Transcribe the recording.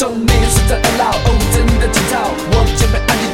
中没有死在二老，哦，真的紧操，我准备安静。